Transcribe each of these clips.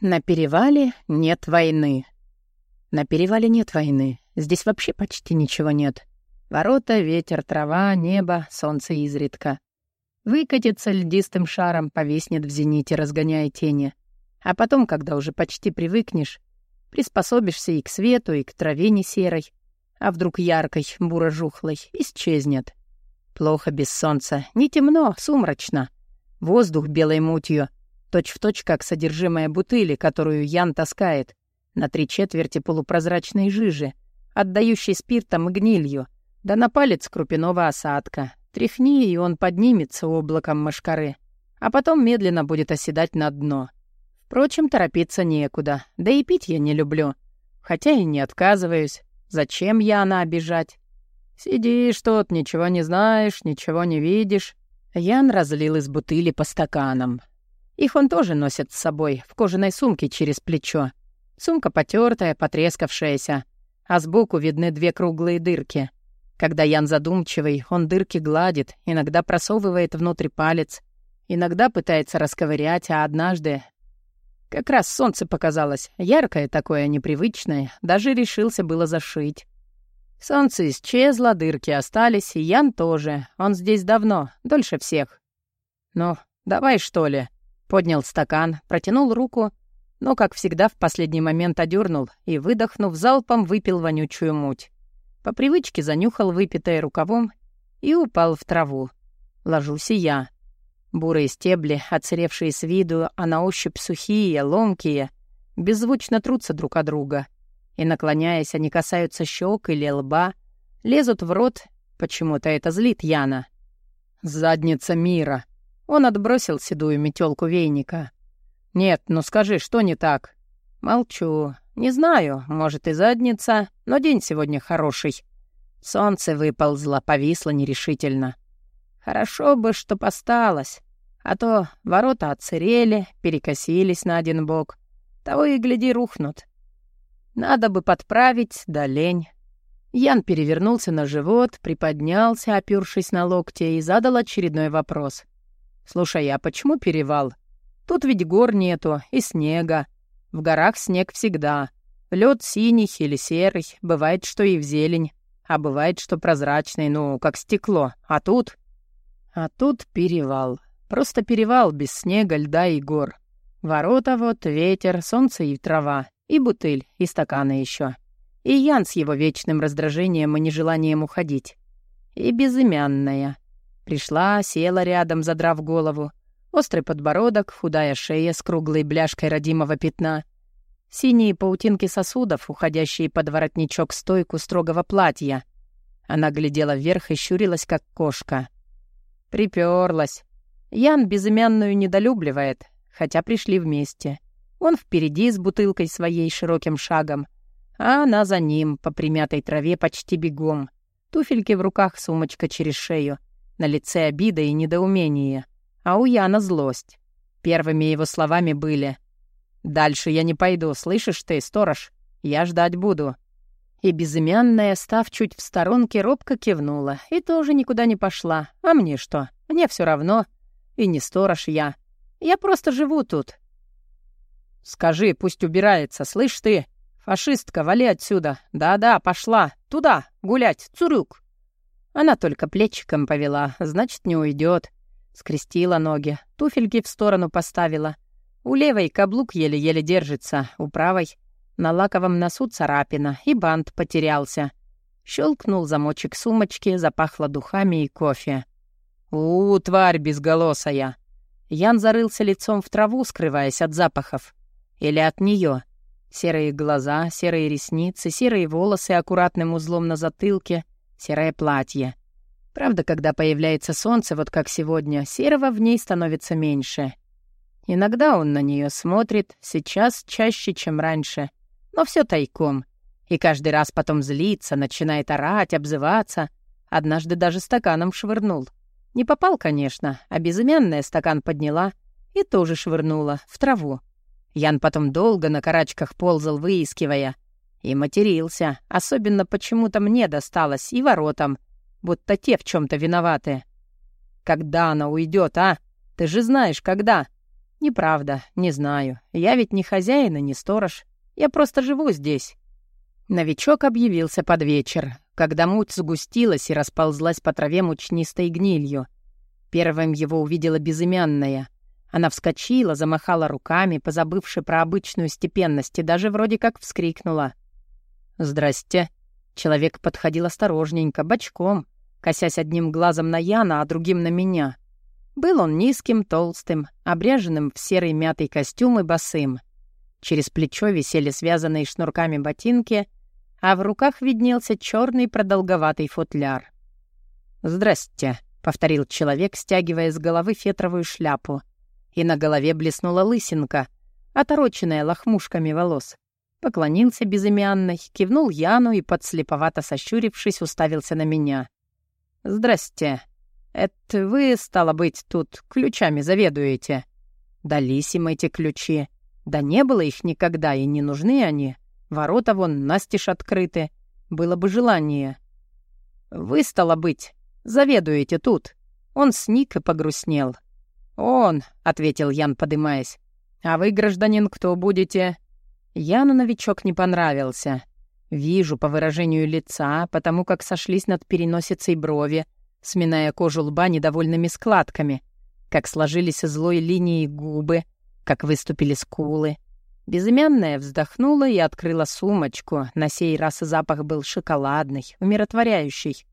На перевале нет войны. На перевале нет войны. Здесь вообще почти ничего нет. Ворота, ветер, трава, небо, солнце изредка. Выкатится льдистым шаром, повиснет в зените, разгоняя тени. А потом, когда уже почти привыкнешь, приспособишься и к свету, и к траве не серой, а вдруг яркой, буро-жухлой, исчезнет. Плохо без солнца, не темно, сумрачно. Воздух белой мутью, точь-в-точь, точь, как содержимое бутыли, которую Ян таскает, на три четверти полупрозрачной жижи, отдающей спиртом и гнилью, да на палец крупяного осадка. Тряхни, и он поднимется облаком мошкары, а потом медленно будет оседать на дно. Впрочем, торопиться некуда, да и пить я не люблю. Хотя и не отказываюсь. Зачем Яна обижать? Сидишь тут, ничего не знаешь, ничего не видишь. Ян разлил из бутыли по стаканам. Их он тоже носит с собой, в кожаной сумке через плечо. Сумка потертая, потрескавшаяся, а сбоку видны две круглые дырки. Когда Ян задумчивый, он дырки гладит, иногда просовывает внутрь палец, иногда пытается расковырять, а однажды... Как раз солнце показалось, яркое такое, непривычное, даже решился было зашить. Солнце исчезло, дырки остались, и Ян тоже. Он здесь давно, дольше всех. «Ну, давай, что ли?» Поднял стакан, протянул руку, но, как всегда, в последний момент одернул и, выдохнув, залпом выпил вонючую муть. По привычке занюхал выпитое рукавом и упал в траву. Ложусь и я. Бурые стебли, оцаревшие с виду, а на ощупь сухие, ломкие, беззвучно трутся друг от друга. И, наклоняясь, они касаются щек или лба, лезут в рот, почему-то это злит Яна. «Задница мира!» Он отбросил седую метелку вейника. «Нет, ну скажи, что не так?» «Молчу. Не знаю, может и задница, но день сегодня хороший. Солнце выползло, повисло нерешительно. Хорошо бы, что осталось, а то ворота отсырели, перекосились на один бок. Того и гляди, рухнут. Надо бы подправить, да лень». Ян перевернулся на живот, приподнялся, опёршись на локте, и задал очередной вопрос. «Слушай, а почему перевал? Тут ведь гор нету и снега. В горах снег всегда. Лед синий или серый, бывает, что и в зелень, а бывает, что прозрачный, ну, как стекло. А тут... А тут перевал. Просто перевал без снега, льда и гор. Ворота вот, ветер, солнце и трава. И бутыль, и стаканы еще. И Ян с его вечным раздражением и нежеланием уходить. И безымянная. Пришла, села рядом, задрав голову. Острый подбородок, худая шея с круглой бляшкой родимого пятна. Синие паутинки сосудов, уходящие под воротничок-стойку строгого платья. Она глядела вверх и щурилась, как кошка. Приперлась. Ян безымянную недолюбливает, хотя пришли вместе. Он впереди с бутылкой своей широким шагом, а она за ним, по примятой траве, почти бегом. Туфельки в руках, сумочка через шею — на лице обида и недоумение, а у Яна злость. Первыми его словами были «Дальше я не пойду, слышишь ты, сторож? Я ждать буду». И безымянная, став чуть в сторонке, робко кивнула и тоже никуда не пошла. А мне что? Мне все равно. И не сторож я. Я просто живу тут. «Скажи, пусть убирается, слышь ты? Фашистка, вали отсюда. Да-да, пошла. Туда, гулять, цурюк». Она только плечиком повела, значит, не уйдет. Скрестила ноги, туфельки в сторону поставила. У левой каблук еле-еле держится, у правой на лаковом носу царапина, и бант потерялся. Щелкнул замочек сумочки, запахло духами и кофе. «У, тварь безголосая!» Ян зарылся лицом в траву, скрываясь от запахов. Или от нее. Серые глаза, серые ресницы, серые волосы аккуратным узлом на затылке, серое платье. Правда, когда появляется солнце, вот как сегодня, серого в ней становится меньше. Иногда он на нее смотрит, сейчас чаще, чем раньше, но все тайком. И каждый раз потом злится, начинает орать, обзываться. Однажды даже стаканом швырнул. Не попал, конечно, а безымянная стакан подняла и тоже швырнула в траву. Ян потом долго на карачках ползал, выискивая. И матерился. Особенно почему-то мне досталось и воротам. Будто те в чем то виноваты. Когда она уйдет, а? Ты же знаешь, когда. «Неправда, не знаю. Я ведь не хозяин и не сторож. Я просто живу здесь». Новичок объявился под вечер, когда муть сгустилась и расползлась по траве мучнистой гнилью. Первым его увидела безымянная. Она вскочила, замахала руками, позабывши про обычную степенность, и даже вроде как вскрикнула. «Здрасте». Человек подходил осторожненько, бочком, косясь одним глазом на Яна, а другим на меня. Был он низким, толстым, обряженным в серый мятый костюм и босым. Через плечо висели связанные шнурками ботинки, а в руках виднелся черный продолговатый футляр. «Здрасте», — повторил человек, стягивая с головы фетровую шляпу — и на голове блеснула лысинка, отороченная лохмушками волос. Поклонился безымянной, кивнул Яну и, подслеповато сощурившись, уставился на меня. «Здрасте. Это вы, стало быть, тут ключами заведуете?» «Дались им эти ключи. Да не было их никогда, и не нужны они. Ворота вон настежь открыты. Было бы желание». «Вы, стало быть, заведуете тут». Он сник и погрустнел. «Он», — ответил Ян, подымаясь. «А вы, гражданин, кто будете?» Яну новичок не понравился. Вижу по выражению лица, потому как сошлись над переносицей брови, сминая кожу лба недовольными складками, как сложились злой линии губы, как выступили скулы. Безымянная вздохнула и открыла сумочку. На сей раз запах был шоколадный, умиротворяющий.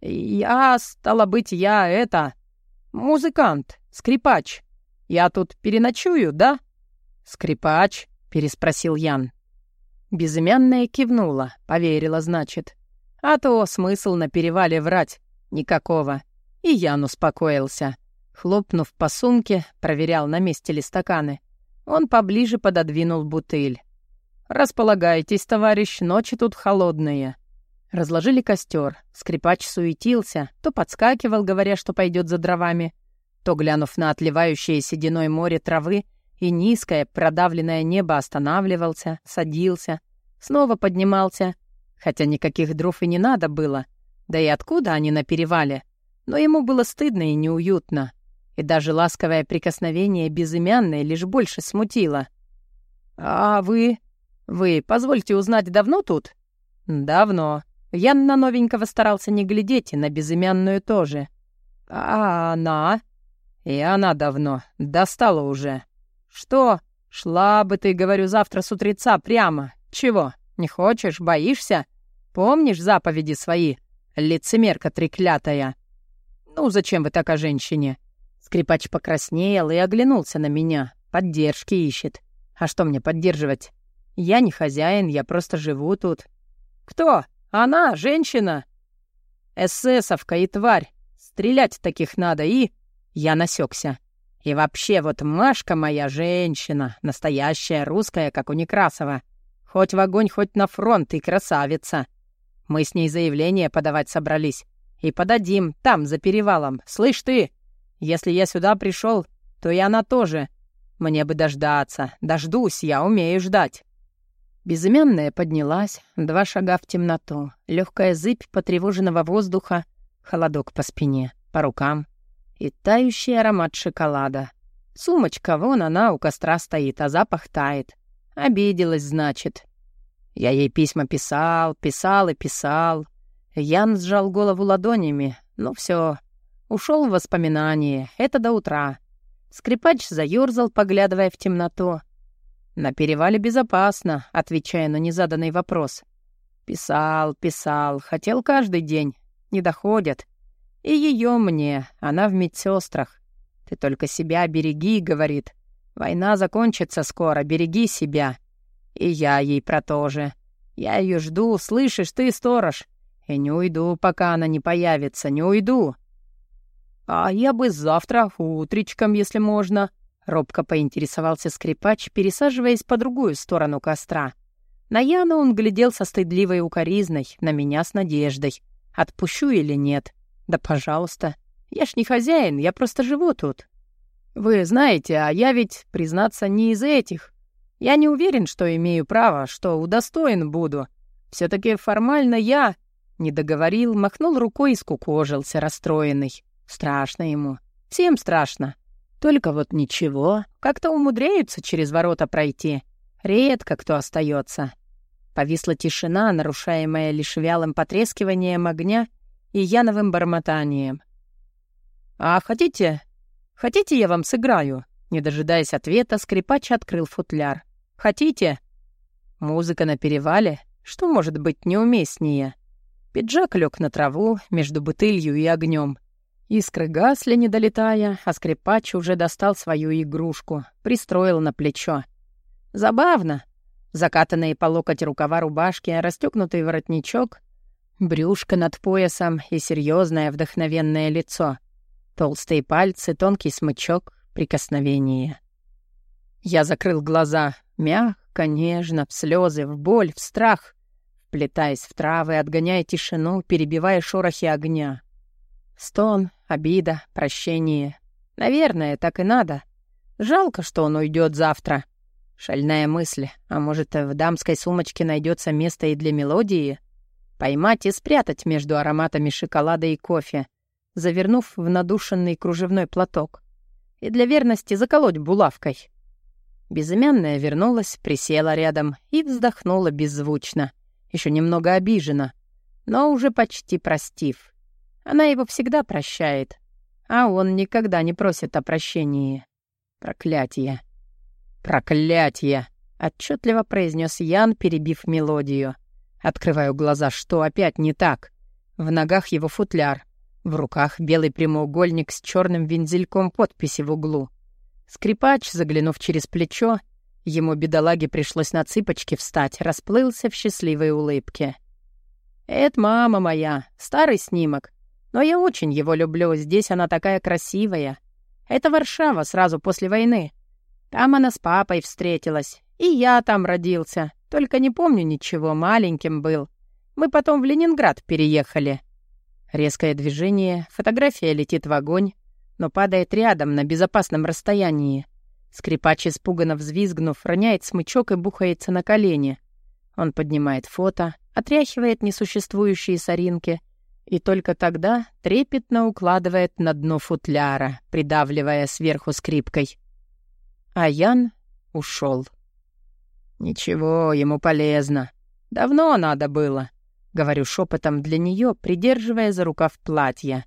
«Я, стало быть, я это... музыкант», «Скрипач, я тут переночую, да?» «Скрипач?» — переспросил Ян. Безымянная кивнула, поверила, значит. А то смысл на перевале врать никакого. И Ян успокоился. Хлопнув по сумке, проверял, на месте ли стаканы. Он поближе пододвинул бутыль. «Располагайтесь, товарищ, ночи тут холодные». Разложили костер. Скрипач суетился, то подскакивал, говоря, что пойдет за дровами, то, глянув на отливающее сединой море травы и низкое, продавленное небо, останавливался, садился, снова поднимался, хотя никаких дров и не надо было, да и откуда они на перевале, но ему было стыдно и неуютно, и даже ласковое прикосновение безымянное лишь больше смутило. «А вы? Вы, позвольте узнать, давно тут?» «Давно. Я на новенького старался не глядеть, и на безымянную тоже». «А она?» «И она давно. Достала уже». «Что? Шла бы ты, говорю, завтра с утреца прямо. Чего? Не хочешь? Боишься? Помнишь заповеди свои? Лицемерка треклятая». «Ну, зачем вы так о женщине?» Скрипач покраснел и оглянулся на меня. Поддержки ищет. А что мне поддерживать? Я не хозяин, я просто живу тут. Кто? Она, женщина? Эсэсовка и тварь. Стрелять таких надо и... Я насекся. И вообще, вот Машка моя женщина, настоящая русская, как у Некрасова. Хоть в огонь, хоть на фронт, и красавица. Мы с ней заявление подавать собрались. И подадим, там, за перевалом. Слышь ты, если я сюда пришел, то и она тоже. Мне бы дождаться. Дождусь, я умею ждать. Безымянная поднялась, два шага в темноту, легкая зыбь потревоженного воздуха, холодок по спине, по рукам и тающий аромат шоколада. Сумочка, вон она у костра стоит, а запах тает. Обиделась, значит. Я ей письма писал, писал и писал. Ян сжал голову ладонями. Ну все, ушел в воспоминания. Это до утра. Скрипач заёрзал, поглядывая в темноту. «На перевале безопасно», отвечая на незаданный вопрос. «Писал, писал, хотел каждый день. Не доходят. И ее мне, она в медсестрах. Ты только себя береги, говорит. Война закончится скоро, береги себя. И я ей про то же. Я ее жду, слышишь ты, сторож? И не уйду, пока она не появится, не уйду. А я бы завтра, утречком, если можно. Робко поинтересовался скрипач, пересаживаясь по другую сторону костра. На Яна он глядел со стыдливой укоризной, на меня с надеждой. Отпущу или нет? «Да пожалуйста. Я ж не хозяин, я просто живу тут. Вы знаете, а я ведь, признаться, не из этих. Я не уверен, что имею право, что удостоен буду. все таки формально я...» Не договорил, махнул рукой и скукожился, расстроенный. Страшно ему. Всем страшно. Только вот ничего, как-то умудряются через ворота пройти. Редко кто остается. Повисла тишина, нарушаемая лишь вялым потрескиванием огня и яновым бормотанием. «А хотите... Хотите, я вам сыграю?» Не дожидаясь ответа, скрипач открыл футляр. «Хотите?» Музыка на перевале. Что может быть неуместнее? Пиджак лег на траву между бутылью и огнем. Искры гасли, не долетая, а скрипач уже достал свою игрушку, пристроил на плечо. Забавно. Закатанные по локоть рукава рубашки, расстегнутый воротничок, брюшко над поясом и серьезное вдохновенное лицо. Толстые пальцы, тонкий смычок, прикосновение. Я закрыл глаза, мягко, нежно, в слезы, в боль, в страх, вплетаясь в травы, отгоняя тишину, перебивая шорохи огня. Стон, обида, прощение. Наверное, так и надо. Жалко, что он уйдет завтра. Шальная мысль, а может, в дамской сумочке найдется место и для мелодии? Поймать и спрятать между ароматами шоколада и кофе, завернув в надушенный кружевной платок. И для верности заколоть булавкой. Безымянная вернулась, присела рядом и вздохнула беззвучно, еще немного обижена, но уже почти простив. Она его всегда прощает, а он никогда не просит о прощении. Проклятие. «Проклятье!» — отчетливо произнес Ян, перебив мелодию. Открываю глаза, что опять не так. В ногах его футляр, в руках белый прямоугольник с черным вензельком подписи в углу. Скрипач, заглянув через плечо, ему, бедолаге, пришлось на цыпочки встать, расплылся в счастливой улыбке. «Это мама моя, старый снимок. Но я очень его люблю, здесь она такая красивая. Это Варшава сразу после войны. Там она с папой встретилась. И я там родился. Только не помню ничего, маленьким был. Мы потом в Ленинград переехали. Резкое движение, фотография летит в огонь, но падает рядом, на безопасном расстоянии. Скрипач, испуганно взвизгнув, роняет смычок и бухается на колени. Он поднимает фото, отряхивает несуществующие соринки и только тогда трепетно укладывает на дно футляра, придавливая сверху скрипкой. А Ян ушел. «Ничего, ему полезно. Давно надо было», — говорю шепотом для нее, придерживая за рукав платья.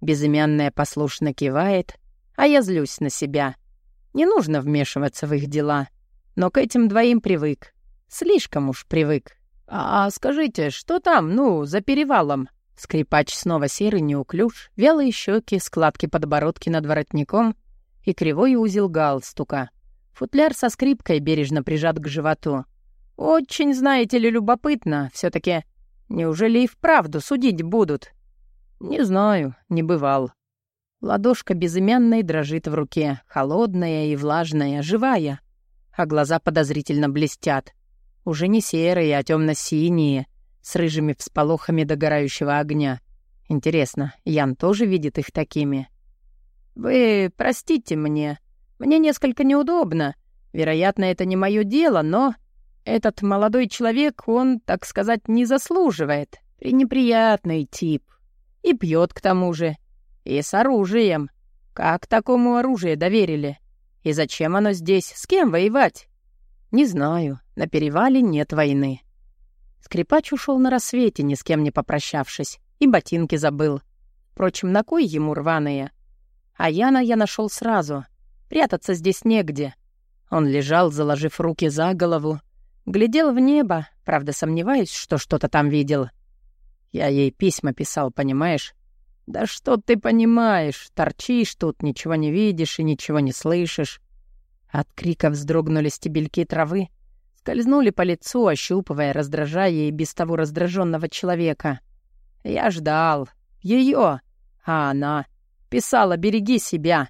Безымянная послушно кивает, а я злюсь на себя. Не нужно вмешиваться в их дела. Но к этим двоим привык. Слишком уж привык. «А скажите, что там, ну, за перевалом?» Скрипач снова серый, неуклюж, вялые щеки, складки подбородки над воротником — и кривой узел галстука. Футляр со скрипкой бережно прижат к животу. Очень, знаете ли, любопытно все таки Неужели и вправду судить будут? Не знаю, не бывал. Ладошка безымянной дрожит в руке, холодная и влажная, живая. А глаза подозрительно блестят. Уже не серые, а темно синие с рыжими всполохами догорающего огня. Интересно, Ян тоже видит их такими? «Вы простите мне. Мне несколько неудобно. Вероятно, это не мое дело, но этот молодой человек, он, так сказать, не заслуживает. Пренеприятный тип. И пьет к тому же. И с оружием. Как такому оружие доверили? И зачем оно здесь? С кем воевать? Не знаю. На перевале нет войны. Скрипач ушел на рассвете, ни с кем не попрощавшись. И ботинки забыл. Впрочем, на кой ему рваные? А Яна я нашел сразу. Прятаться здесь негде. Он лежал, заложив руки за голову, глядел в небо, правда, сомневаюсь, что что-то там видел. Я ей письма писал, понимаешь? Да что ты понимаешь? Торчишь тут, ничего не видишь и ничего не слышишь. От крика вздрогнули стебельки травы, скользнули по лицу, ощупывая, раздражая и без того раздраженного человека. Я ждал. ее, а она Писала «береги себя»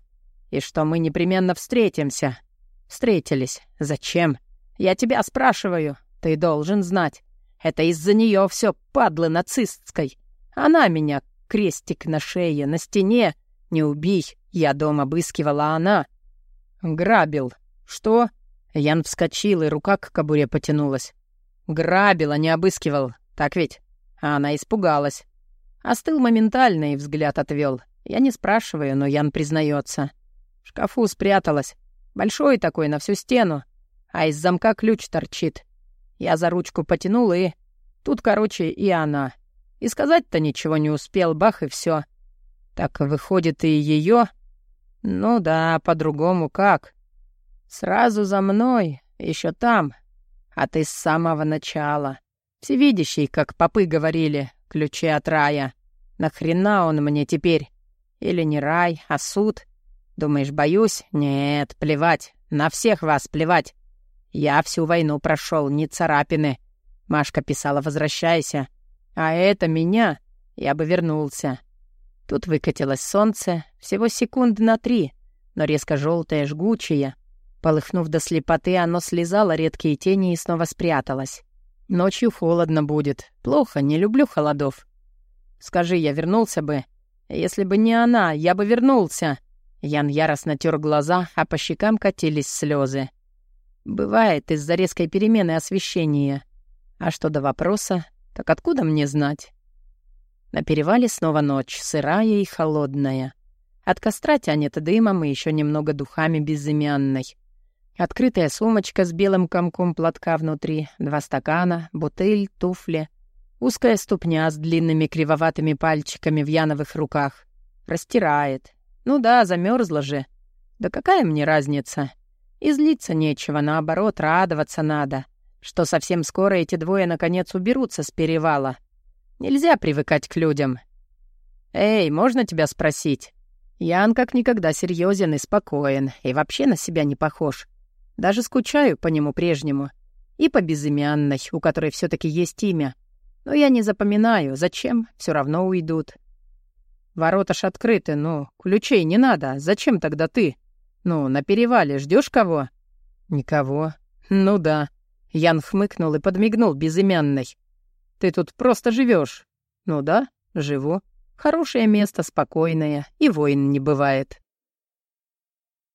и что мы непременно встретимся. Встретились. Зачем? Я тебя спрашиваю. Ты должен знать. Это из-за нее все падлы нацистской. Она меня, крестик на шее, на стене. Не убей. Я дом обыскивала, а она... Грабил. Что? Ян вскочил, и рука к кобуре потянулась. Грабил, а не обыскивал. Так ведь? А она испугалась. Остыл моментально и взгляд отвел. Я не спрашиваю, но Ян признается. В шкафу спряталась. Большой такой, на всю стену. А из замка ключ торчит. Я за ручку потянул и... Тут, короче, и она. И сказать-то ничего не успел, бах, и все. Так выходит и ее. Ну да, по-другому как. Сразу за мной, еще там. А ты с самого начала. Всевидящий, как попы говорили, ключи от рая. Нахрена он мне теперь? Или не рай, а суд? Думаешь, боюсь? Нет, плевать. На всех вас плевать. Я всю войну прошел, не царапины. Машка писала «возвращайся». А это меня, я бы вернулся. Тут выкатилось солнце, всего секунд на три, но резко желтое, жгучее. Полыхнув до слепоты, оно слезало редкие тени и снова спряталось. Ночью холодно будет. Плохо, не люблю холодов. Скажи, я вернулся бы. Если бы не она, я бы вернулся. Ян яростно тер глаза, а по щекам катились слезы. Бывает из-за резкой перемены освещения. А что до вопроса, так откуда мне знать? На перевале снова ночь, сырая и холодная. От костра тянет дымом и еще немного духами безымянной. Открытая сумочка с белым комком платка внутри, два стакана, бутыль, туфли. Узкая ступня с длинными кривоватыми пальчиками в яновых руках. Растирает. Ну да, замерзла же. Да какая мне разница? И злиться нечего, наоборот, радоваться надо, что совсем скоро эти двое наконец уберутся с перевала — Нельзя привыкать к людям. «Эй, можно тебя спросить?» Ян как никогда серьезен и спокоен, и вообще на себя не похож. Даже скучаю по нему прежнему. И по безымянной, у которой все таки есть имя. Но я не запоминаю, зачем, все равно уйдут. Ворота ж открыты, ну, ключей не надо, зачем тогда ты? Ну, на перевале ждешь кого? Никого. Ну да. Ян хмыкнул и подмигнул безымянной. Ты тут просто живешь. Ну да, живу. Хорошее место, спокойное, и войн не бывает.